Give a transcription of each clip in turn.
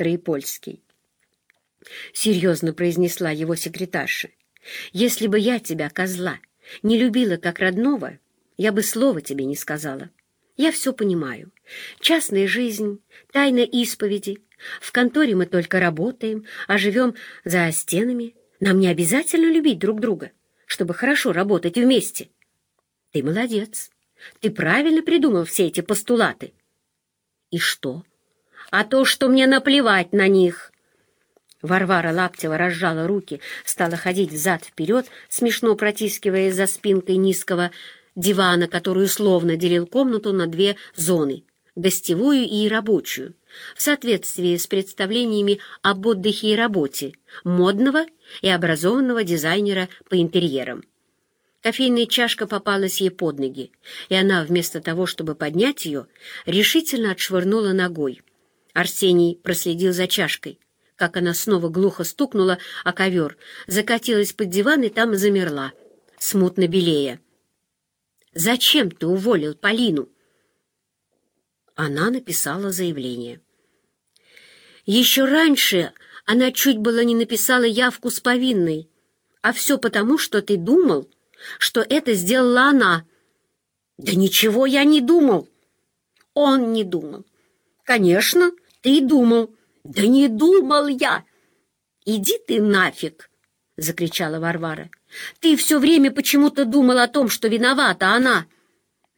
Троепольский. Серьезно произнесла его секретарша. «Если бы я тебя, козла, не любила как родного, я бы слова тебе не сказала. Я все понимаю. Частная жизнь, тайна исповеди. В конторе мы только работаем, а живем за стенами. Нам не обязательно любить друг друга, чтобы хорошо работать вместе. Ты молодец. Ты правильно придумал все эти постулаты. И что? А то, что мне наплевать на них. Варвара Лаптева разжала руки, стала ходить взад-вперед, смешно протискивая за спинкой низкого дивана, который условно делил комнату на две зоны — гостевую и рабочую, в соответствии с представлениями об отдыхе и работе модного и образованного дизайнера по интерьерам. Кофейная чашка попалась ей под ноги, и она, вместо того, чтобы поднять ее, решительно отшвырнула ногой. Арсений проследил за чашкой, как она снова глухо стукнула о ковер, закатилась под диван и там замерла, смутно белея. «Зачем ты уволил Полину?» Она написала заявление. Еще раньше она чуть было не написала явку с повинной, а все потому, что ты думал, что это сделала она. Да ничего я не думал. Он не думал. Конечно, ты думал. Да не думал я. Иди ты нафиг, закричала Варвара. Ты все время почему-то думал о том, что виновата она.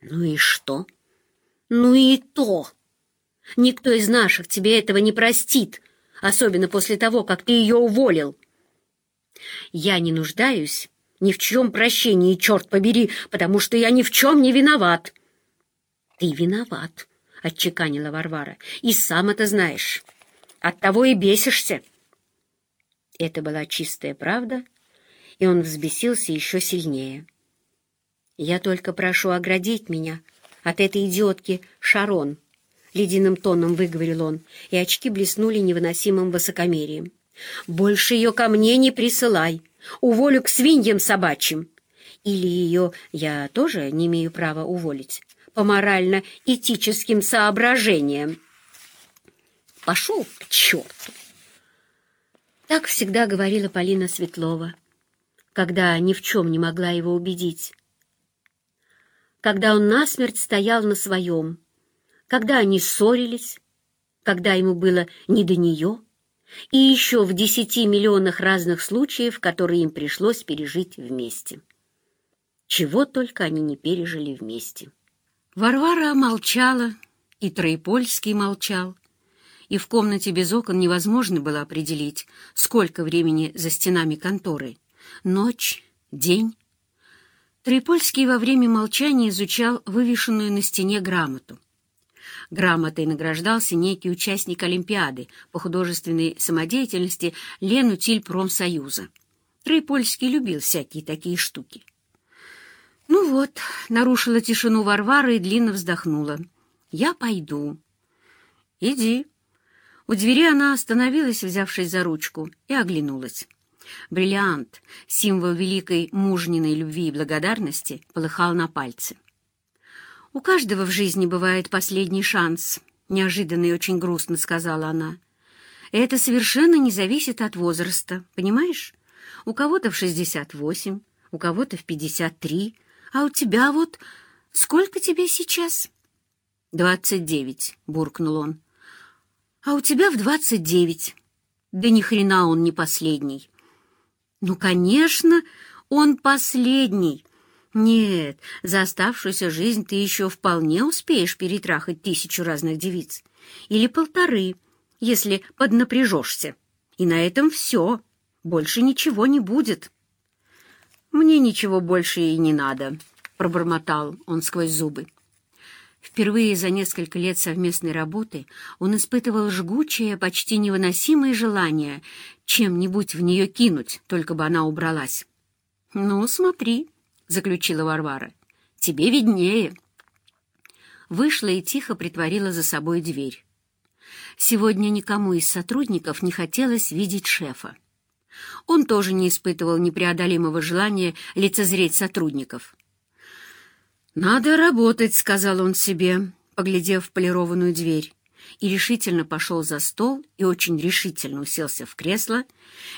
Ну и что? Ну и то. Никто из наших тебе этого не простит, особенно после того, как ты ее уволил. Я не нуждаюсь ни в чьем прощении, черт побери, потому что я ни в чем не виноват. — Ты виноват, — отчеканила Варвара, — и сам это знаешь. Оттого и бесишься. Это была чистая правда, и он взбесился еще сильнее. «Я только прошу оградить меня от этой идиотки Шарон», — ледяным тоном выговорил он, и очки блеснули невыносимым высокомерием. «Больше ее ко мне не присылай уволю к свиньям собачьим. Или ее я тоже не имею права уволить по морально-этическим соображениям. Пошел к черту! Так всегда говорила Полина Светлова, когда ни в чем не могла его убедить. Когда он насмерть стоял на своем, когда они ссорились, когда ему было не до нее — и еще в десяти миллионах разных случаев, которые им пришлось пережить вместе. Чего только они не пережили вместе. Варвара молчала, и Троепольский молчал, и в комнате без окон невозможно было определить, сколько времени за стенами конторы — ночь, день. Троепольский во время молчания изучал вывешенную на стене грамоту. Грамотой награждался некий участник Олимпиады по художественной самодеятельности Ленутиль Промсоюза. Троепольский любил всякие такие штуки. «Ну вот», — нарушила тишину Варвара и длинно вздохнула. «Я пойду». «Иди». У двери она остановилась, взявшись за ручку, и оглянулась. Бриллиант, символ великой мужниной любви и благодарности, полыхал на пальце. «У каждого в жизни бывает последний шанс», — неожиданно и очень грустно сказала она. «Это совершенно не зависит от возраста, понимаешь? У кого-то в шестьдесят восемь, у кого-то в пятьдесят три, а у тебя вот... Сколько тебе сейчас?» «Двадцать девять», — буркнул он. «А у тебя в двадцать девять. Да ни хрена он не последний». «Ну, конечно, он последний», нет, за оставшуюся жизнь ты еще вполне успеешь перетрахать тысячу разных девиц. Или полторы, если поднапряжешься. И на этом все. Больше ничего не будет. Мне ничего больше и не надо, — пробормотал он сквозь зубы. Впервые за несколько лет совместной работы он испытывал жгучее, почти невыносимое желание чем-нибудь в нее кинуть, только бы она убралась. «Ну, смотри», заключила Варвара. «Тебе виднее». Вышла и тихо притворила за собой дверь. Сегодня никому из сотрудников не хотелось видеть шефа. Он тоже не испытывал непреодолимого желания лицезреть сотрудников. «Надо работать», — сказал он себе, поглядев в полированную дверь, и решительно пошел за стол и очень решительно уселся в кресло,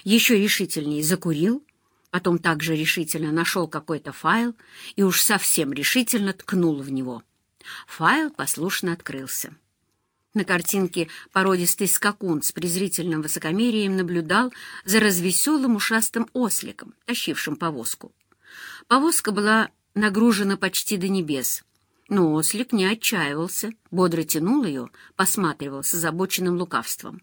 еще решительнее закурил, потом также решительно нашел какой-то файл и уж совсем решительно ткнул в него. Файл послушно открылся. На картинке породистый скакун с презрительным высокомерием наблюдал за развеселым ушастым осликом, тащившим повозку. Повозка была нагружена почти до небес, но ослик не отчаивался, бодро тянул ее, посматривал с озабоченным лукавством.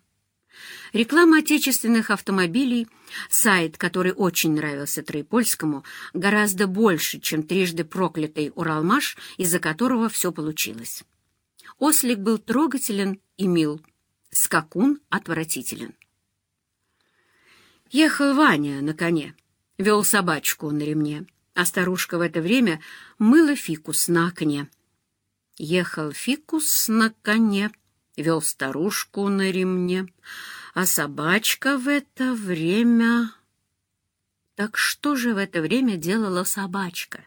Реклама отечественных автомобилей, сайт, который очень нравился Троепольскому, гораздо больше, чем трижды проклятый Уралмаш, из-за которого все получилось. Ослик был трогателен и мил, скакун отвратителен. Ехал Ваня на коне, вел собачку на ремне а старушка в это время мыла фикус на окне. Ехал фикус на коне, вел старушку на ремне, а собачка в это время... Так что же в это время делала собачка?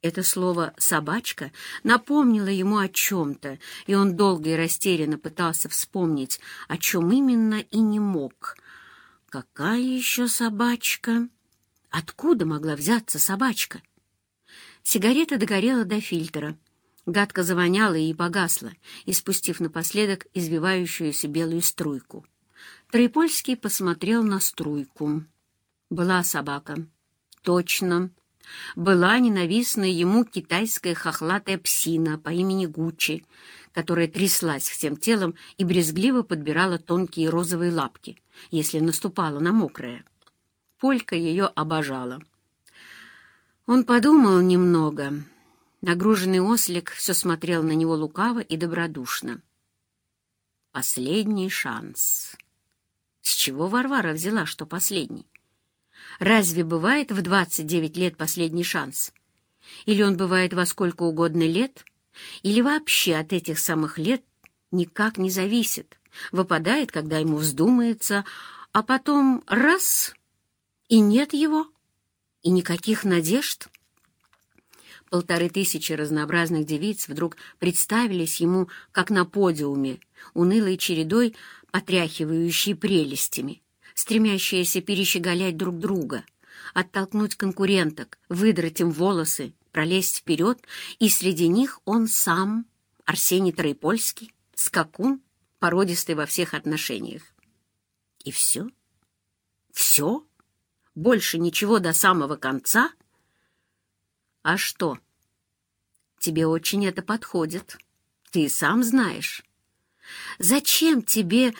Это слово «собачка» напомнило ему о чем-то, и он долго и растерянно пытался вспомнить, о чем именно и не мог. «Какая еще собачка?» Откуда могла взяться собачка? Сигарета догорела до фильтра. Гадко завоняла и погасла, испустив напоследок извивающуюся белую струйку. Троепольский посмотрел на струйку. Была собака. Точно. Была ненавистная ему китайская хохлатая псина по имени Гуччи, которая тряслась всем телом и брезгливо подбирала тонкие розовые лапки, если наступала на мокрое. Полька ее обожала. Он подумал немного. Нагруженный ослик все смотрел на него лукаво и добродушно. Последний шанс. С чего Варвара взяла, что последний? Разве бывает в 29 лет последний шанс? Или он бывает во сколько угодно лет? Или вообще от этих самых лет никак не зависит? Выпадает, когда ему вздумается, а потом раз и нет его, и никаких надежд. Полторы тысячи разнообразных девиц вдруг представились ему, как на подиуме, унылой чередой, потряхивающие прелестями, стремящиеся перещеголять друг друга, оттолкнуть конкуренток, выдрать им волосы, пролезть вперед, и среди них он сам, Арсений Троепольский, скакун, породистый во всех отношениях. И все? Все? Больше ничего до самого конца? А что? Тебе очень это подходит. Ты сам знаешь. Зачем тебе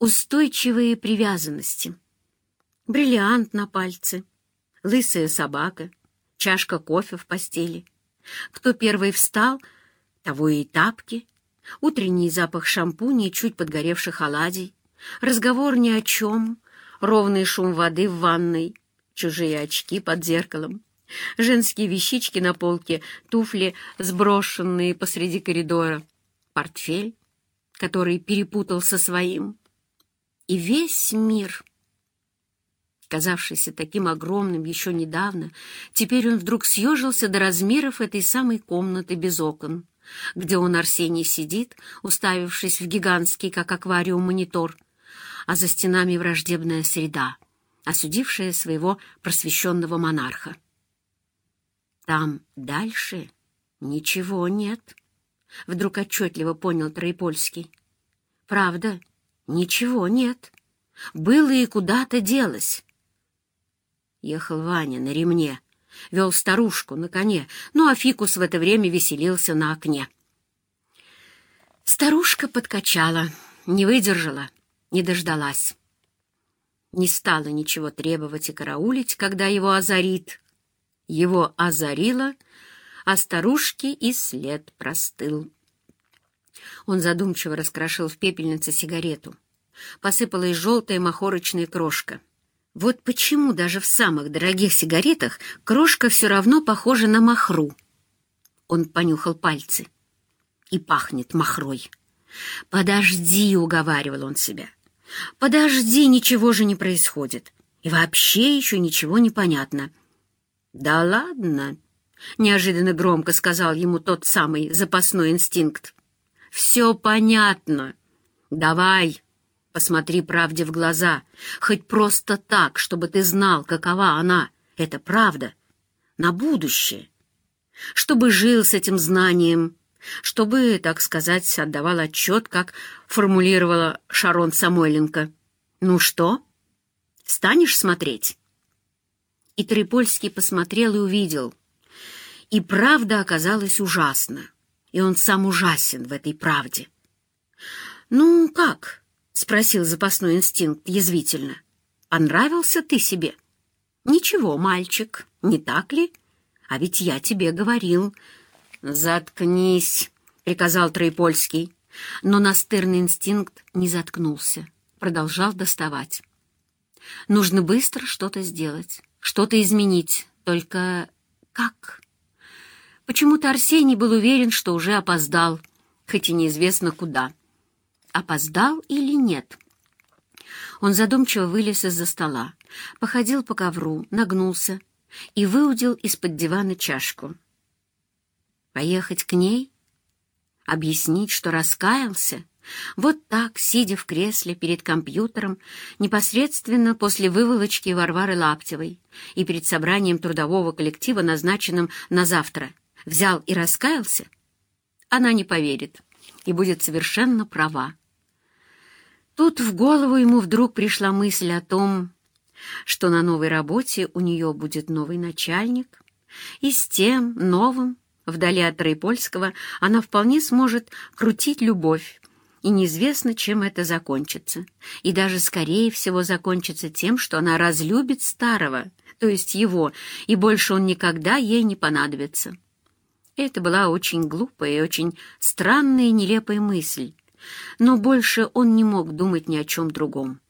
устойчивые привязанности? Бриллиант на пальце, лысая собака, чашка кофе в постели. Кто первый встал, того и тапки, утренний запах шампуня и чуть подгоревших оладий, разговор ни о чем, ровный шум воды в ванной, чужие очки под зеркалом, женские вещички на полке, туфли, сброшенные посреди коридора, портфель, который перепутал со своим. И весь мир, казавшийся таким огромным еще недавно, теперь он вдруг съежился до размеров этой самой комнаты без окон, где он, Арсений, сидит, уставившись в гигантский, как аквариум, монитор — а за стенами враждебная среда, осудившая своего просвещенного монарха. Там дальше ничего нет, — вдруг отчетливо понял Троепольский. Правда, ничего нет. Было и куда-то делось. Ехал Ваня на ремне, вел старушку на коне, ну а Фикус в это время веселился на окне. Старушка подкачала, не выдержала, не дождалась. Не стала ничего требовать и караулить, когда его озарит. Его озарило, а старушке и след простыл. Он задумчиво раскрошил в пепельнице сигарету. Посыпалась желтая махорочная крошка. Вот почему даже в самых дорогих сигаретах крошка все равно похожа на махру. Он понюхал пальцы. И пахнет махрой. «Подожди», — уговаривал он себя. «Подожди, ничего же не происходит. И вообще еще ничего не понятно». «Да ладно», — неожиданно громко сказал ему тот самый запасной инстинкт. Все понятно. Давай, посмотри правде в глаза, хоть просто так, чтобы ты знал, какова она. Это правда. На будущее. Чтобы жил с этим знанием, чтобы, так сказать, отдавал отчет, как формулировала Шарон Самойленко. «Ну что, станешь смотреть?» И Трипольский посмотрел и увидел. И правда оказалась ужасна, и он сам ужасен в этой правде. «Ну, как?» — спросил запасной инстинкт язвительно. «Понравился ты себе?» «Ничего, мальчик, не так ли? А ведь я тебе говорил...» «Заткнись», — приказал Троепольский. Но настырный инстинкт не заткнулся, продолжал доставать. Нужно быстро что-то сделать, что-то изменить. Только как? Почему-то Арсений был уверен, что уже опоздал, хоть и неизвестно куда. Опоздал или нет? Он задумчиво вылез из-за стола, походил по ковру, нагнулся и выудил из-под дивана чашку. Поехать к ней? Объяснить, что раскаялся? Вот так, сидя в кресле перед компьютером, непосредственно после выволочки Варвары Лаптевой и перед собранием трудового коллектива, назначенным на завтра, взял и раскаялся? Она не поверит и будет совершенно права. Тут в голову ему вдруг пришла мысль о том, что на новой работе у нее будет новый начальник, и с тем новым Вдали от Троепольского она вполне сможет крутить любовь, и неизвестно, чем это закончится. И даже, скорее всего, закончится тем, что она разлюбит старого, то есть его, и больше он никогда ей не понадобится. Это была очень глупая и очень странная и нелепая мысль, но больше он не мог думать ни о чем другом.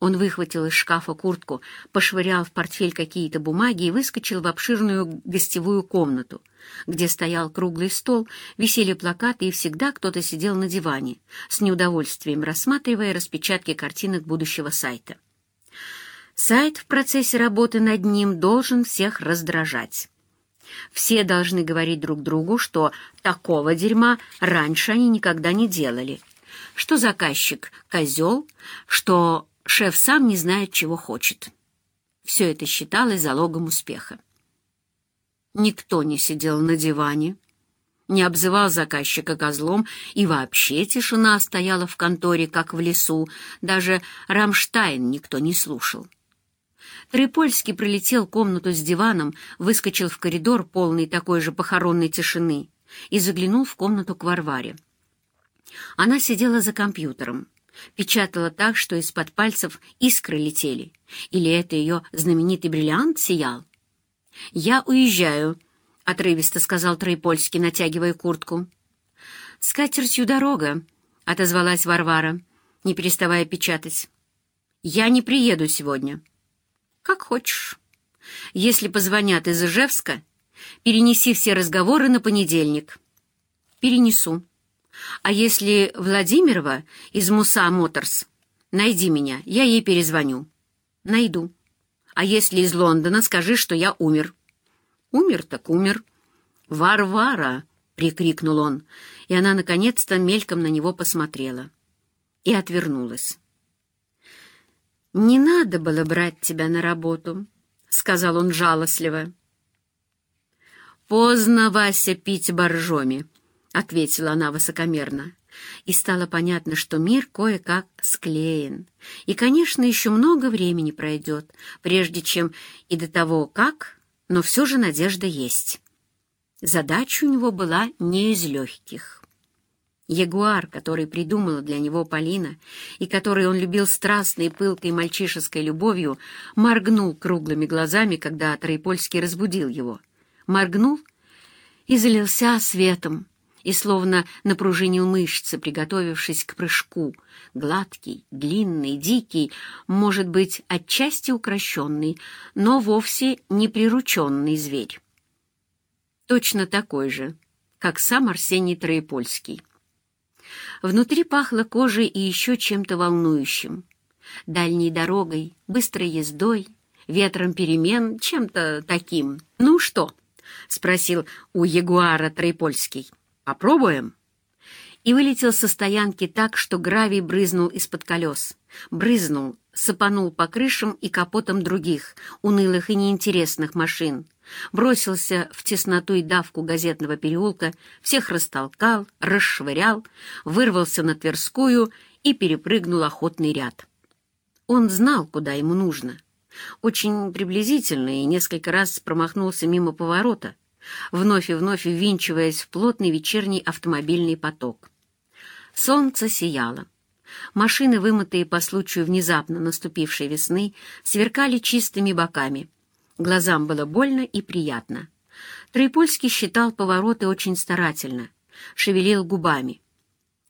Он выхватил из шкафа куртку, пошвырял в портфель какие-то бумаги и выскочил в обширную гостевую комнату, где стоял круглый стол, висели плакаты и всегда кто-то сидел на диване, с неудовольствием рассматривая распечатки картинок будущего сайта. Сайт в процессе работы над ним должен всех раздражать. Все должны говорить друг другу, что такого дерьма раньше они никогда не делали, что заказчик — козел, что шеф сам не знает, чего хочет. Все это считалось залогом успеха. Никто не сидел на диване, не обзывал заказчика козлом, и вообще тишина стояла в конторе, как в лесу, даже Рамштайн никто не слушал. Трипольский пролетел комнату с диваном, выскочил в коридор, полный такой же похоронной тишины, и заглянул в комнату к Варваре. Она сидела за компьютером печатала так, что из-под пальцев искры летели. Или это ее знаменитый бриллиант сиял? «Я уезжаю», — отрывисто сказал Троепольский, натягивая куртку. «С катертью дорога», — отозвалась Варвара, не переставая печатать. «Я не приеду сегодня». «Как хочешь. Если позвонят из Ижевска, перенеси все разговоры на понедельник». «Перенесу», а если Владимирова из Муса Моторс, найди меня, я ей перезвоню. Найду. А если из Лондона, скажи, что я умер. Умер так умер. Варвара! прикрикнул он, и она наконец-то мельком на него посмотрела и отвернулась. «Не надо было брать тебя на работу», — сказал он жалостливо. «Поздно, Вася, пить боржоми», — ответила она высокомерно. И стало понятно, что мир кое-как склеен. И, конечно, еще много времени пройдет, прежде чем и до того как, но все же надежда есть. Задача у него была не из легких. Ягуар, который придумала для него Полина, и который он любил страстной, пылкой мальчишеской любовью, моргнул круглыми глазами, когда Троепольский разбудил его. Моргнул и залился светом, и словно напружинил мышцы, приготовившись к прыжку. Гладкий, длинный, дикий, может быть, отчасти укращенный, но вовсе не прирученный зверь. Точно такой же, как сам Арсений Троепольский. Внутри пахло кожей и еще чем-то волнующим. Дальней дорогой, быстрой ездой, ветром перемен, чем-то таким. «Ну что?» — спросил у Ягуара Троепольский. Попробуем?» и вылетел со стоянки так, что гравий брызнул из-под колес. Брызнул, сыпанул по крышам и капотам других, унылых и неинтересных машин. Бросился в тесноту и давку газетного переулка, всех растолкал, расшвырял, вырвался на Тверскую и перепрыгнул охотный ряд. Он знал, куда ему нужно. Очень приблизительно и несколько раз промахнулся мимо поворота, вновь и вновь ввинчиваясь в плотный вечерний автомобильный поток. Солнце сияло. Машины, вымытые по случаю внезапно наступившей весны, сверкали чистыми боками. Глазам было больно и приятно. Троепольский считал повороты очень старательно, шевелил губами.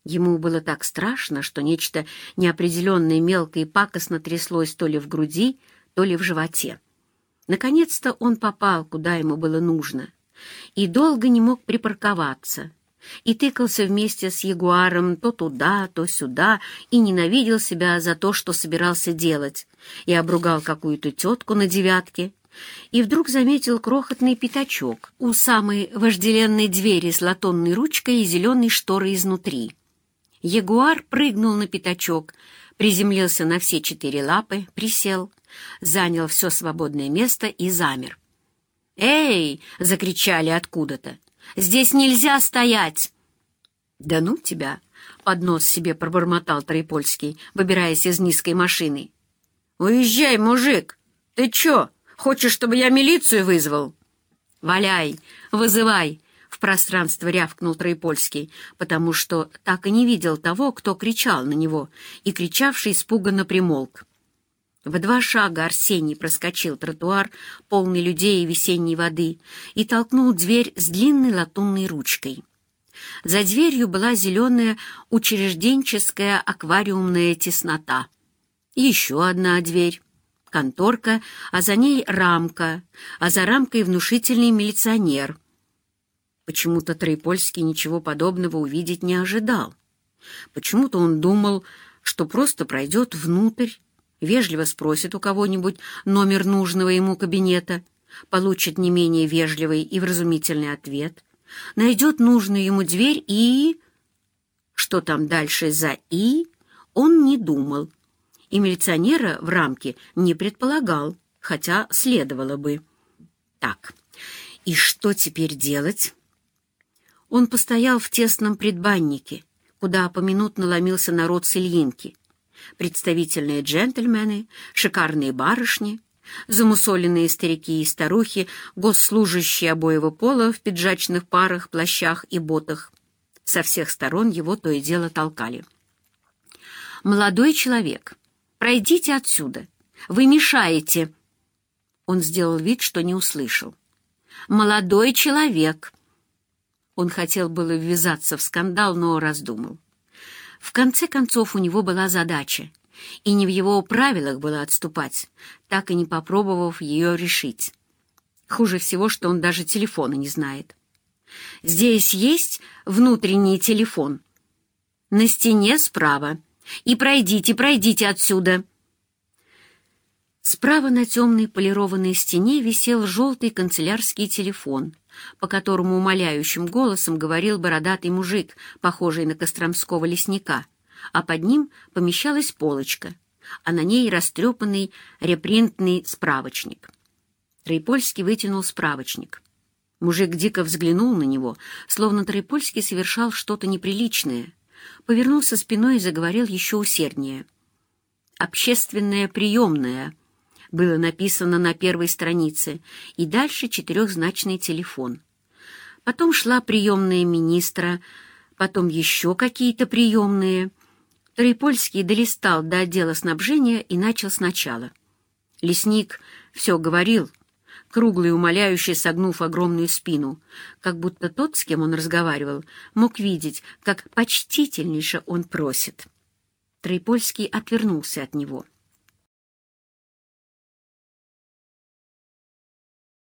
Ему было так страшно, что нечто неопределенное мелко и пакостно тряслось то ли в груди, то ли в животе. Наконец-то он попал, куда ему было нужно, и долго не мог припарковаться, и тыкался вместе с Ягуаром то туда, то сюда, и ненавидел себя за то, что собирался делать, и обругал какую-то тетку на девятке, и вдруг заметил крохотный пятачок у самой вожделенной двери с латунной ручкой и зеленой шторой изнутри. Ягуар прыгнул на пятачок, приземлился на все четыре лапы, присел, занял все свободное место и замер. «Эй!» — закричали откуда-то. Здесь нельзя стоять!» «Да ну тебя!» — под нос себе пробормотал Троепольский, выбираясь из низкой машины. «Уезжай, мужик! Ты чё, хочешь, чтобы я милицию вызвал?» «Валяй, вызывай!» — в пространство рявкнул Троепольский, потому что так и не видел того, кто кричал на него, и кричавший испуганно примолк. В два шага Арсений проскочил тротуар, полный людей и весенней воды, и толкнул дверь с длинной латунной ручкой. За дверью была зеленая учрежденческая аквариумная теснота. Еще одна дверь. Конторка, а за ней рамка, а за рамкой внушительный милиционер. Почему-то Троепольский ничего подобного увидеть не ожидал. Почему-то он думал, что просто пройдет внутрь, вежливо спросит у кого-нибудь номер нужного ему кабинета, получит не менее вежливый и вразумительный ответ, найдет нужную ему дверь и... Что там дальше за «и» он не думал, и милиционера в рамке не предполагал, хотя следовало бы. Так, и что теперь делать? Он постоял в тесном предбаннике, куда поминутно ломился народ с Ильинки, представительные джентльмены, шикарные барышни, замусоленные старики и старухи, госслужащие обоего пола в пиджачных парах, плащах и ботах. Со всех сторон его то и дело толкали. «Молодой человек, пройдите отсюда! Вы мешаете!» Он сделал вид, что не услышал. «Молодой человек!» Он хотел было ввязаться в скандал, но раздумал. В конце концов, у него была задача, и не в его правилах было отступать, так и не попробовав ее решить. Хуже всего, что он даже телефона не знает. Здесь есть внутренний телефон. На стене справа. И пройдите, пройдите отсюда. Справа на темной полированной стене висел желтый канцелярский телефон, по которому умоляющим голосом говорил бородатый мужик, похожий на костромского лесника, а под ним помещалась полочка, а на ней растрепанный репринтный справочник. Троепольский вытянул справочник. Мужик дико взглянул на него, словно Троепольский совершал что-то неприличное, повернулся спиной и заговорил еще усерднее. «Общественная приемная», было написано на первой странице, и дальше четырехзначный телефон. Потом шла приемная министра, потом еще какие-то приемные. Троепольский долистал до отдела снабжения и начал сначала. Лесник все говорил, круглый умоляющий, согнув огромную спину, как будто тот, с кем он разговаривал, мог видеть, как почтительнейше он просит. Троепольский отвернулся от него —